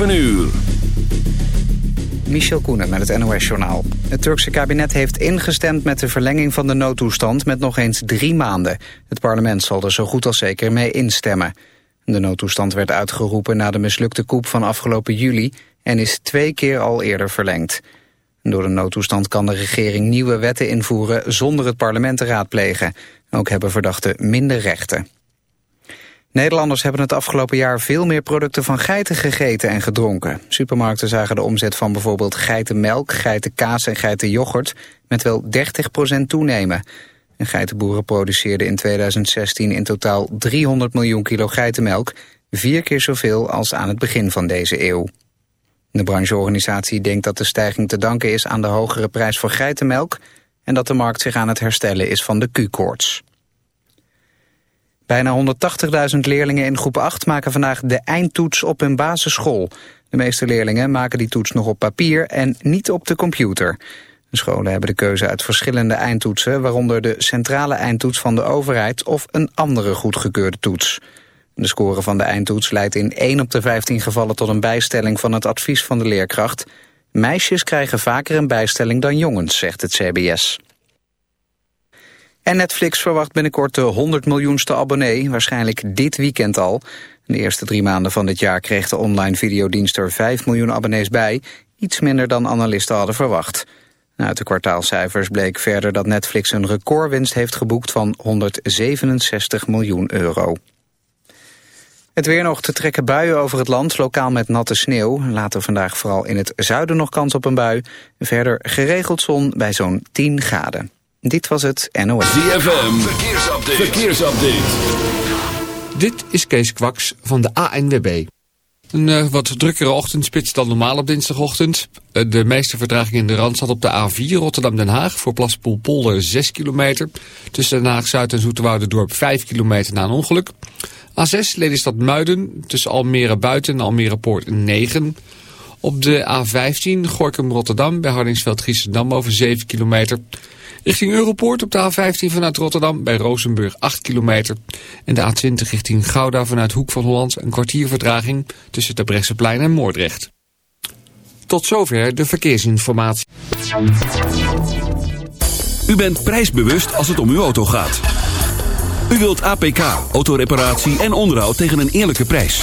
7 uur. Michel Koenen met het NOS-journaal. Het Turkse kabinet heeft ingestemd met de verlenging van de noodtoestand met nog eens drie maanden. Het parlement zal er zo goed als zeker mee instemmen. De noodtoestand werd uitgeroepen na de mislukte coup van afgelopen juli en is twee keer al eerder verlengd. Door de noodtoestand kan de regering nieuwe wetten invoeren zonder het parlement te raadplegen. Ook hebben verdachten minder rechten. Nederlanders hebben het afgelopen jaar veel meer producten van geiten gegeten en gedronken. Supermarkten zagen de omzet van bijvoorbeeld geitenmelk, geitenkaas en geitenyoghurt met wel 30% toenemen. En geitenboeren produceerden in 2016 in totaal 300 miljoen kilo geitenmelk, vier keer zoveel als aan het begin van deze eeuw. De brancheorganisatie denkt dat de stijging te danken is aan de hogere prijs voor geitenmelk en dat de markt zich aan het herstellen is van de Q-koorts. Bijna 180.000 leerlingen in groep 8 maken vandaag de eindtoets op hun basisschool. De meeste leerlingen maken die toets nog op papier en niet op de computer. De scholen hebben de keuze uit verschillende eindtoetsen... waaronder de centrale eindtoets van de overheid of een andere goedgekeurde toets. De score van de eindtoets leidt in 1 op de 15 gevallen tot een bijstelling van het advies van de leerkracht. Meisjes krijgen vaker een bijstelling dan jongens, zegt het CBS. En Netflix verwacht binnenkort de 100 miljoenste abonnee, waarschijnlijk dit weekend al. De eerste drie maanden van dit jaar kreeg de online videodienst er 5 miljoen abonnees bij, iets minder dan analisten hadden verwacht. Uit de kwartaalcijfers bleek verder dat Netflix een recordwinst heeft geboekt van 167 miljoen euro. Het weer nog te trekken buien over het land, lokaal met natte sneeuw. Later vandaag vooral in het zuiden nog kans op een bui. Verder geregeld zon bij zo'n 10 graden. Dit was het NOS. ZFM, verkeersupdate. verkeersupdate. Dit is Kees Kwaks van de ANWB. Een uh, wat drukkere ochtendspits dan normaal op dinsdagochtend. Uh, de meeste vertraging in de Randstad op de A4 Rotterdam-Den Haag... voor Plaspoel-Polder 6 kilometer. Tussen Den Haag-Zuid en Dorp 5 kilometer na een ongeluk. A6 Lelystad-Muiden tussen Almere Buiten en Almere Poort 9. Op de A15 Gorkum-Rotterdam bij Hardingsveld-Giessendam over 7 kilometer... Richting Europoort op de A15 vanuit Rotterdam bij Rozenburg 8 kilometer. En de A20 richting Gouda vanuit Hoek van Holland een kwartier vertraging tussen de Bresseplein en Moordrecht. Tot zover de verkeersinformatie. U bent prijsbewust als het om uw auto gaat. U wilt APK, autoreparatie en onderhoud tegen een eerlijke prijs.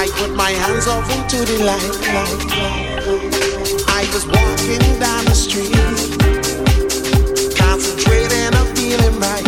I put my hands up into the light, light, light. I was walking down the street, concentrating on feeling right.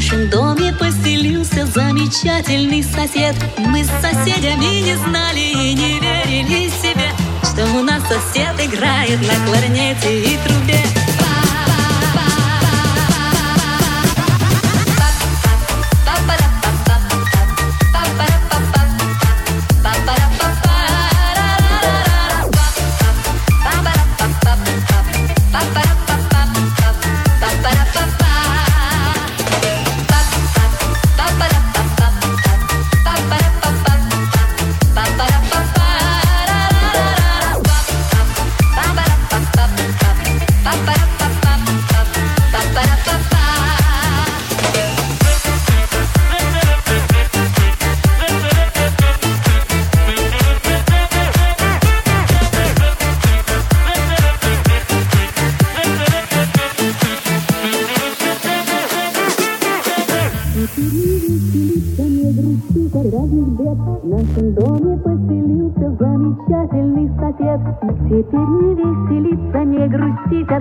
Sơn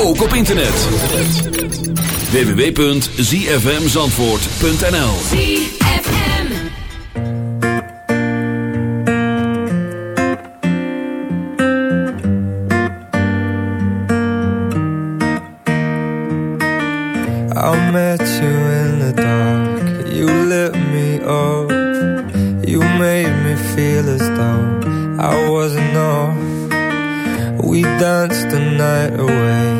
ook op internet. www.zfmzandvoort.nl I met you in the dark. You lit me up. You made me feel as though I wasn't off. We danced the night away.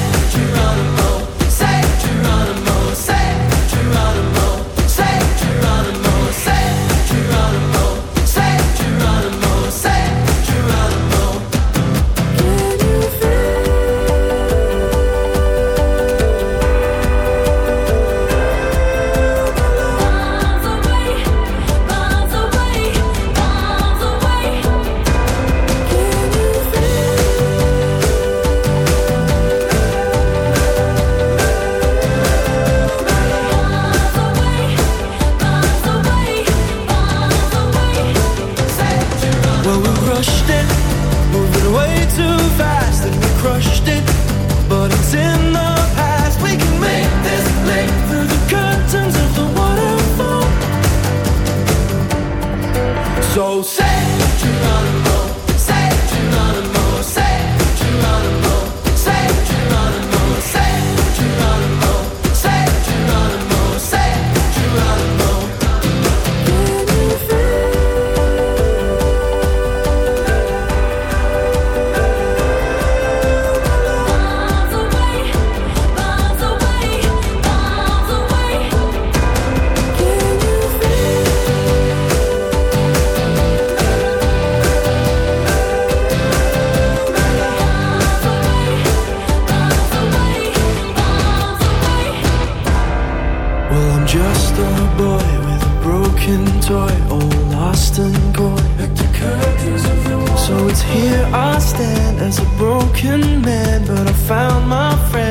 Here I stand as a broken man, but I found my friend.